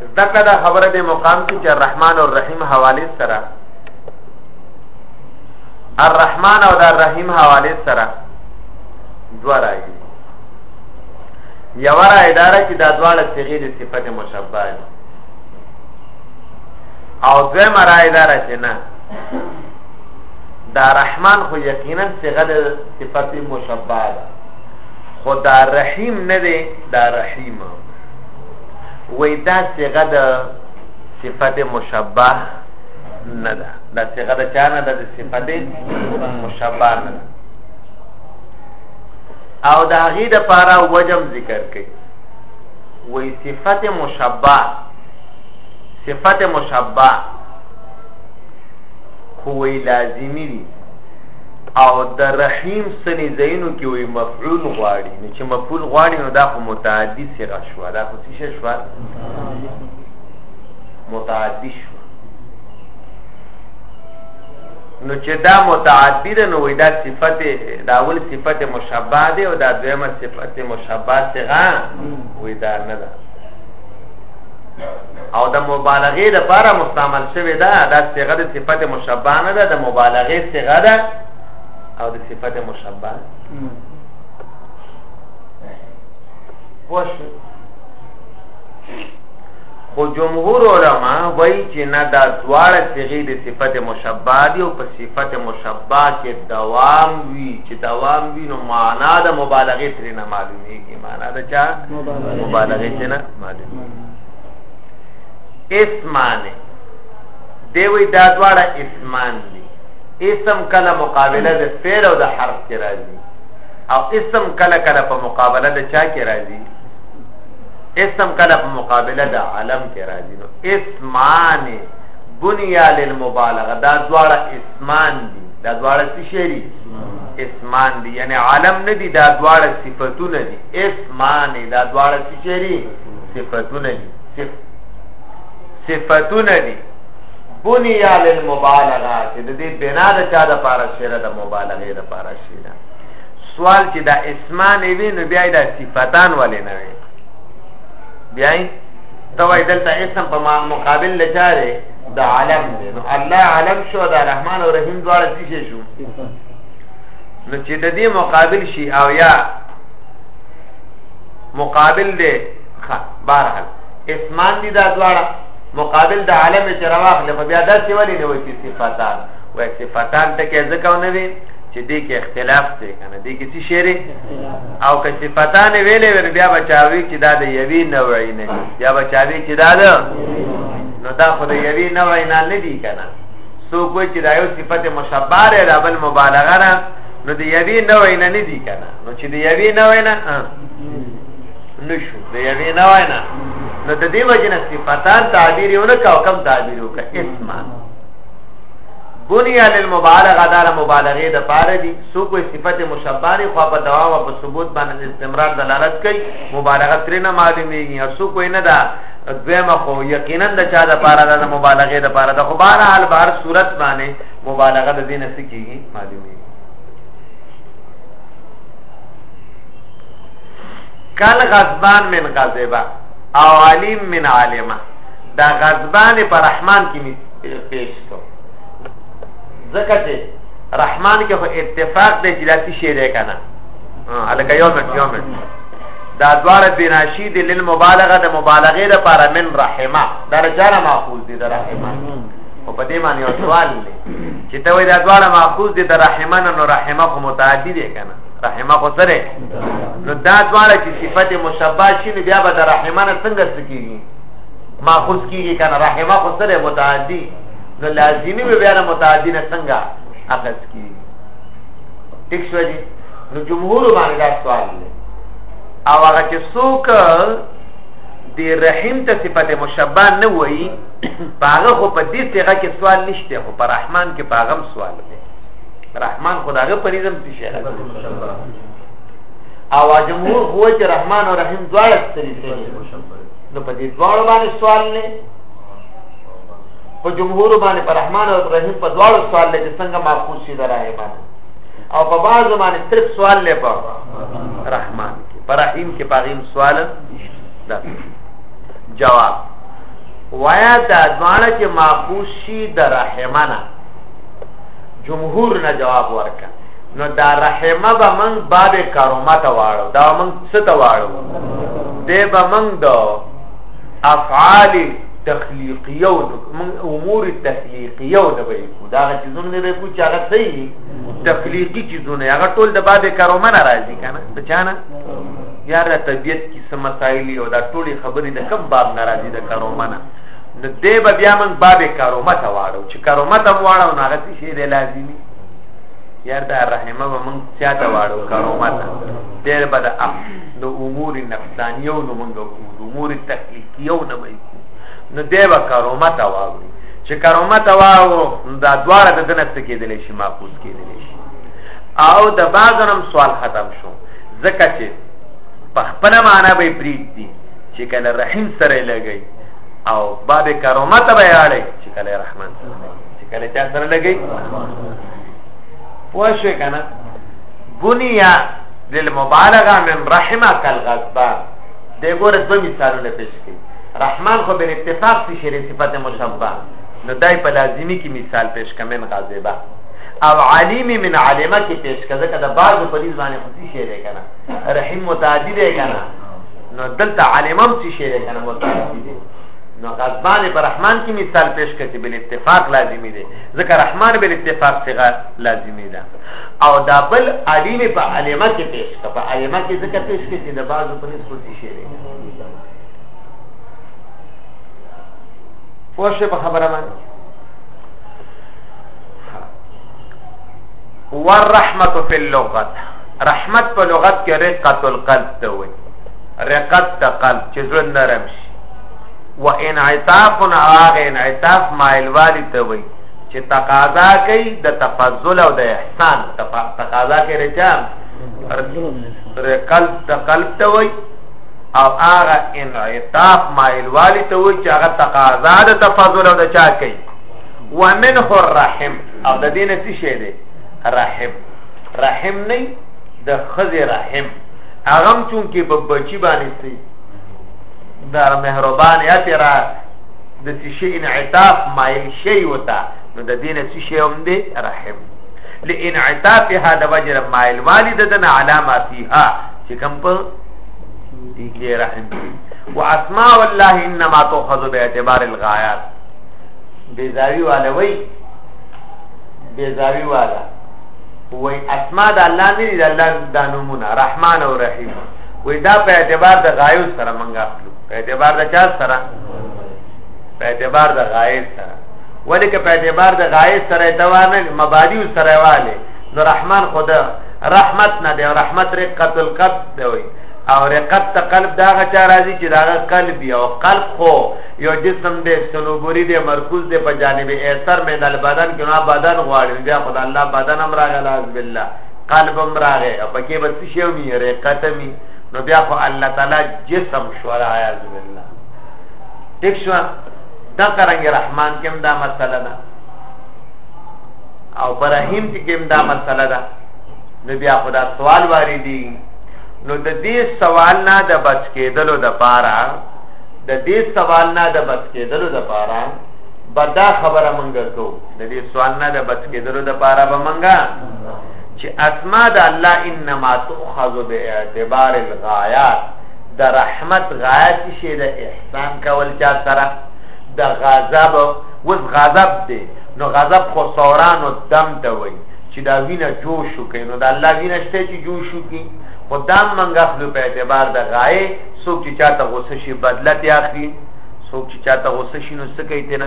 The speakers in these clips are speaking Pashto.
زده کړه دا خبره دې مقام کې چې الرحمن او الرحیم حواله سره الرحمن او الرحیم حواله سره دوه راځي یو را اداره کې دا دواړه صيغې د صفت مشبہ دي او دویم را اداره چې نه دا رحمان خو یقینا صيغه د صفت مشبہ ده خو دا رحیم نه دی دا رحیمه وای دا صيغه د صفت مشبه نه ده دا صيغه د چا نه ده د صفت مشبه نه ده او د هغه د پاره وجم ذکر کړي وای صفت مشبه صفت مشبه خو وی لازمی وي او د رحیم سنی زینو کې وی مفعول غواړي چې مفعول غواړي نو دا خو متعدی صيغه شو دا خو څه شو متعدی شو نو چې دا متعدی ده نو وای دا صفت دا اول صفت مشبہ ده او دا دویمه صفت مشبہ صيغه وای دا نه ده او د مبالغه د لپاره مستعمل شوی دا دا صيغه د صفت مشبہ نه ده د مبالغه صيغه ده او د صفت مشبہ خوش خو جمهور علما وایي چې نه دا دواړه صيغې د صفت مشبہ دي او په صفت مشبہ کې دوام وي چې دوام وي نو معنا د مبالغه ترې نه معلوميږي معنا د چا مبالغه چې نه معلوميږي اسمان دی وی دا دواړه اسمان دي اسم کله مقابله د فعل او د حرف کې راځي او اسم کله کله په مقابله د چا کې راځي اسم کله په مقابله د علم کې راځي نو اسمان بنیا للمبالغه دا دواړه اسمان دي دا دواړه څه شي اسمان دي یعنی عالم نه دي دا دواړه صفاتونه دي اسمان دا دواړه څه شي صفاتونه دي صف صفاتونه دي بنیا للمبالغه چې د دې بنا د چا د پاره شعر د مبالغه د پاره سوال چې دا اسمان وی نو بیا دا صفاتان ولې نه وي بیا ته وای دلته اسم په مقابل لچاره د عالم دی نو الله عالم شو دا رحمان او رحیم دواړه څه شو نو چې د دې مقابل شي او یا مقابل دی بارحال اسمان دي دا دواړه مقابل د عالم چې رواخ لپاره بیا دا څه ولې نه وي صفاتان وای صفاتان ته کې ځکه نه وي چې دې کې اختلاف دی کنه دې کې څه شری او که صفاتان ویلې ور بیا بچاوي چې دا د یوی نوعی نه بیا بچاوي چې دا ده نو دا خو د یوی نوعی نه نه دی کنه سو کوی چې دا یو صفت مشبار دی بل مبالغه نه نو د یوی نوعی نه نه دی کنه نو چې د یوی نوعی نه نشو د یوی نوعی نه نو د دې وجنه صفاتان تعبیر یو نه کا کم تعبیر وکړه اسمان بنیا للمبالغه دار مبالغه د پاره دي سو کوئی صفت مشبانه خو په دوام او په ثبوت باندې استمرار دلالت کوي مبالغه تر نه معلومیږي او سو کوئی نه دا دویمه خو یقینا د چا د پاره د مبالغه د پاره د خو بهر حال بهر صورت باندې مبالغه د دین څخه کیږي معلومیږي کل غضبان من غضبا او علیم من عالمه دا غضبان پر رحمان کې پیش کو ځکه چې رحمان کې خو اتفاق دی چې لاسی شی دی کنه الکه یو منټ یو منټ دا دواړه بناشی دی للمبالغه د مبالغه لپاره من رحمه دا رجاله معقول دی د رحمه او په دې معنی یو سوال دی چې ته وای دا دواړه معقول دی د رحمه نو رحمه خو متعدی دی کنه رحمه خو سره نو دا دواړه چې صفت مشبہ شي بیا به د رحمه څنګه سکیږي ماخوذ کیږي کنه رحمه خو سره متعدی نو لازمی به بیا متعدی نه څنګه اخذ کیږي ټیک شو جی نو جمهور باندې دا سوال دی او هغه چې څوک د رحم ته صفت مشبہ نه وایي پاغه خو په دې صيغه کې سوال نشته خو پر رحمان کې پاغم سوال دی رحمان خدای په ریزم څه شي او جمهور هو چې رحمان او رحیم دواړه ستري نو په دې دواړو باندې سوال نه په جمهور باندې پر رحمان او رحیم په دواړو سوال لري څنګه معقول شي درای باندې او په باز باندې صرف سوال لې په رحمان کې پر رحیم کې پاغیم سوال دا جواب وایا دا دواړه کې معقول شي د رحمانه جمهور نه جواب ورکړه نو دا رحمه به من باب کرامت واړو دا من ستواړو دی به موږ د افعال تخلیقیه او امور تخلیقیه او نه وایو دا چې زونه نه وایو چې هغه صحیح تخلیقی چې زونه هغه ټول د باب کرومه ناراضي کنه څه چانه یا د طبیعت کې سم مسائل او دا ټولې خبرې د کم باب ناراضي د کرومه نه نو دې به بیا موږ باب کرومه ته واړو چې کرومه ته واړو نو هغه شی دی لازمي یار دا رحمه به موږ چاته واړو کرومه ته ډېر به د اخذ د امور نفسانیو نه مونږ کوو د امور تخلیقیو نه به کوو نو دی به کرامت واوري چې کرامت واورو دا دواړه د دنه څه کېدلی شي معقوس کېدلی شي او د بعضو هم سوال ختم شو ځکه چې په خپله معنا به یې پرېږدي چې کله رحیم سره یې لګوي او باب کرامت به یې اړی چې کله یې رحمان سره لګوي چې کله چا سره لګوي پوه شوې که نه بنیا للمبالغه من رحمک الغضبان دې ګوره دوه مثالونه پیش کړي رحمان خو بل اتفاق څه شری صفت مشبہ نو دای په لازمی کې مثال پیش کمن غاضبه او علیم من علمه کې پیش کړه کده بعض په دې باندې خو څه شری کنه رحیم متعدی دی کنه نو دلته علمم څه شری کنه متعدی دی نو غضبان پر رحمان کې مثال پیش کړي بل اتفاق لازمی دی ځکه رحمان بل اتفاق څنګه لازمی ده او دا بل اړی مې په علمه کې پیش کړ په علمه کې ځکه پیش کړ چې د بازو په نسبت څه شی دی پوه شئ په خبره باندې والرحمت فی اللغت رحمت په لغت کې رقت القلب ته وایي رقت ته قلب چې زړه نرم شي و انعطاف هغه انعطاف مایل والی ته وایي چې تقاضا کوي د تفضل او د احسان تقاضا کوي رچا قلب ته قلب ته وای او هغه انعطاف مایل والی ته وای چې هغه تقاضا د تفضل او د چا کوي ومنه الرحم او د دې نه څه شی دی رحم رحم نه د خزه رحم اغم چون کې په بچی باندې سي دا مهربان یا تیرا د څه شي انعطاف مایل شي وتا نو د دینه څه شي هم دی رحم لانعطافها د وجر مایل والدتنا علامه فيها چې کوم په دې کې رحم دی واسماء الله انما تؤخذ باعتبار الغایات بیزاوی والا وای بیزاوی والا وای اسماء د الله نه دي د الله د نومونه رحمان او رحیم وای دا په اعتبار د غایو سره منګه په اعتبار د چا سره په اعتبار د غایب سره ولی که په اعتبار د غایب سره توانه مبادی سره والے نو رحمان خدا رحمت نه دی رحمت رقت القلب دی وي او رقت ته قلب دا غچا راځي چې دا قلب یو قلب خو یو جسم دی سنوبوري دی مرکوز دی په جانب ایثر مې د بدن کې نه بدن غواړي بیا خدای الله بدن امر غلا بالله قلب امر غه پکې بس شی وي رقت می نو بیا خو الله تعالی جسم شو العیاذ بالله ټیک شو دا څنګه رحمان کوم دا مسله ده او برحیم چې کوم دا مسله ده نو بیا خدا سوال واری دي نو د دې سوال نه د بچ کېدلو د پاره د دې سوال نه د بچ کېدلو د پاره بدا خبره منګه کو د دې سوال نه د بچ کېدلو د پاره به منګه چې اسماء د الله انما تؤخذ باعتبار الغایات د رحمت غایه څه شی د احسان کول چا سره د غضب وز غضب دی نو غضب خو سوران او دم ته وایي چې دا وینه جوش وکړي نو د الله وینه شته چې جوش وکړي خو دا منګه خپل په اعتبار د غایه څوک چې چاته غوسه شي بدلت اخلي څوک چې چاته غوسه شي نو څه کوي تنه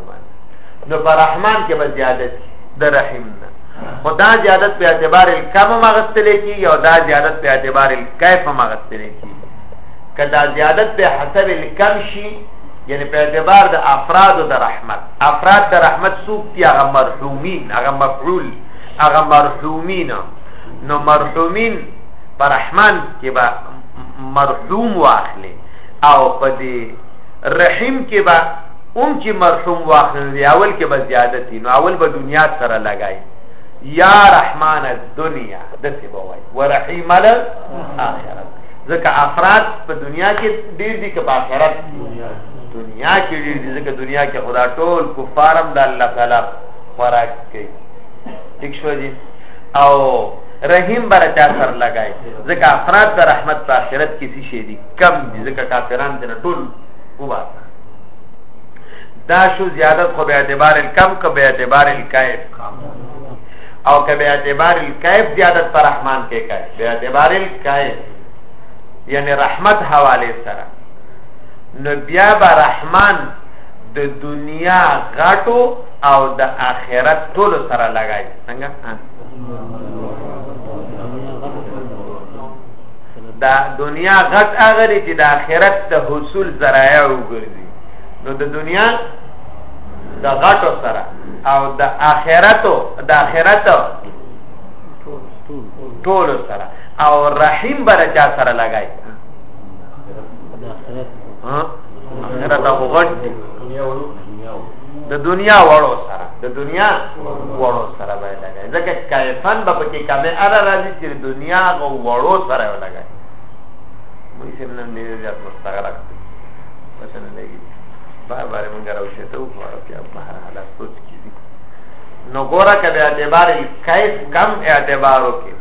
نو پر رحمان کې به زیادت د رحم نه خدا زیادت په اعتبار کم مغستل کی او دا زیادت په اعتبار کیف مغستل کی کدا زیادت په حسب الکم شي یعنی په اعتبار د افراد او د رحمت افراد د رحمت سوق دی هغه مرحومین هغه مفعول هغه مرحومین نو مرحومین پر رحمان کې با مرحوم واخلې او په دې رحیم کې با هم چی مرحوم واخلی نو دی اول کې به زیادتی نو اول به دنیا سره لګای یا رحمان الدنیا دسی به وای ورحیم الاخره ځکه افراد په دنیا کې ډیر دي که په آخرت دنیا کې ډیر دي ځکه دنیا کې خدا ټول کفارم د الله تعالی خوراک کوي ٹھیک شو جی او رحیم بر چا سر لگای ځکه افراد د رحمت په آخرت کې څه شي دي کم دي ځکه کافران دنه ټول وباسه دا شو زیادت خو به اعتبار الکم که به اعتبار الکیف او که به اعتبار الکیف زیادت پر رحمان کې کوي به اعتبار الکیف یعنی رحمت حواله سره نو بیا به رحمان د دنیا غټو او د آخرت ټول سره لګای څنګه د دنیا غټ هغه دی چې د آخرت د حصول ذرایع وګرځي نو د دنیا د غټو سره او د آخرتو د آخرت ټول سره او رحیم بر چا سره لګای آخرت هغه غټ دی د دنیا وړو سره د دنیا وړو سره باید ځکه کیفن به پکې کمې اره راځي چې دنیا غو وړو سره ولګي موږ سم نن دې زیات مستغره کړو پته نه لګي بار بار موږ راوښه ته وګورو چې په هر حالت سوچ کیږي نو ګوره کبه اعتبار کیف کم اعتبارو کې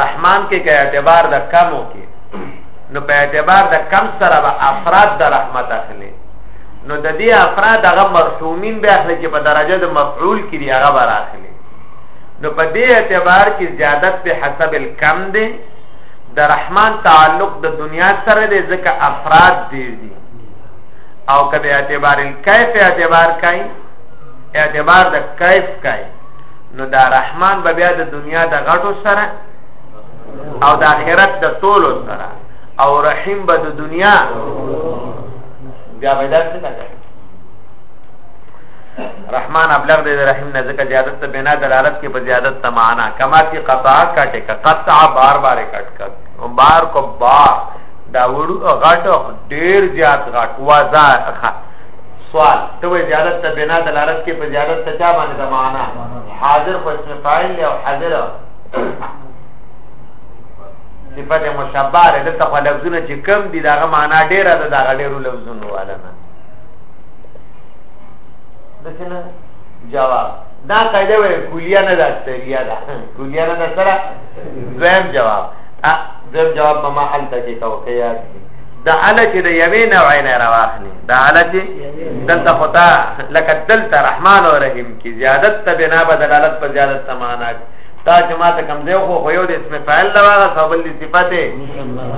رحمان کې کې اعتبار د کمو کې نو په اعتبار د کم سره به افراد د رحمت اخلي نو د دې افراد هغه مرحومین به اخلي چې په درجه د مفعول کې دی هغه به راخلي نو په دې اعتبار کې زیادت په حسب الکم دی د رحمان تعلق د دنیا سره دی ځکه افراد ډیر دي او کله اعتبار الکیف اعتبار کوي اعتبار د کیف کوي نو دا رحمان به بیا د دنیا د غټو سره او د آخرت د ټولو سره او رحیم به د دنیا بیا به دا څه نه رحمان ابلغ دې رحیم نه ځکه زیادت ته بنا دلالت کې په زیادت ته معنا کما چې قطع کټه کا قطع بار بار کټ کا بار کو بار دا وړو غټ ډیر زیات غټ وازا سوال ته وی زیادت ته بنا دلالت کې په زیادت ته چا باندې معنا حاضر خو اسم فاعل او حاضر صفت مشبار دلته خو لفظونه چې کم دي داغه معنا ډیره ده داغه ډیرو لفظونو والا نه د څنګه جواب دا قاعده وي کلیه نه ده سریه ده کلیه نه ده سره دویم جواب دویم جواب په ما حل ته کې توقعات دي دا اله چې د یوې نوعې نه راواخلي دا اله چې دلته خدا لکه دلته رحمان او رحیم کې زیادت ته بنا به دلالت په زیادت سمانا تا چې ما ته کم دی خو خو یو د اسم فاعل دا واغه سوبل دي صفته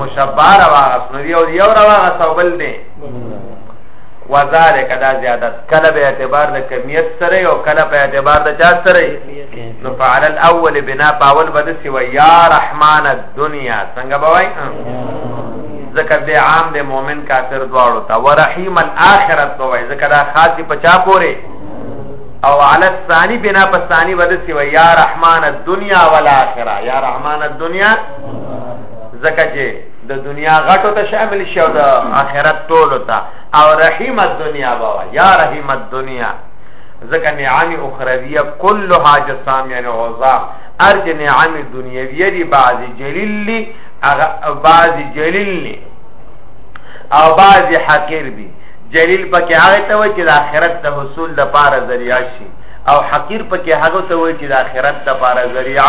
مشبار واغه نو یو یو راغه سوبل دي وذالک دا زیادت کله به اعتبار د کمیت سره او کله په اعتبار د چا سره نو فعل الاول بنا پاول بد سی و یا رحمان الدنیا څنګه بوای ذکر دی عام دی مؤمن کافر دواړو ته ورحیم الاخرت بوای ذکر دا خاص په چا پوره او علی الثانی بنا په ثانی بد سی و یا رحمان الدنیا والاخره یا رحمان الدنیا زکه چې د دنیا غټو ته شامل شي او د آخرت ټولو ته او رحیم الدنیا بابا یا رحیم الدنیا ځکه نعم اخرویه کلها جسام یعنی عظام ارج نعم دنیویه دی بعض جلیل لی بعض جلیل لی او بعض حقیر دی جلیل پکې هغه ته وایي چې د آخرت د حصول د پاره ذریعہ شي او حقیر پکې هغه ته وایي چې د آخرت د پاره ذریعہ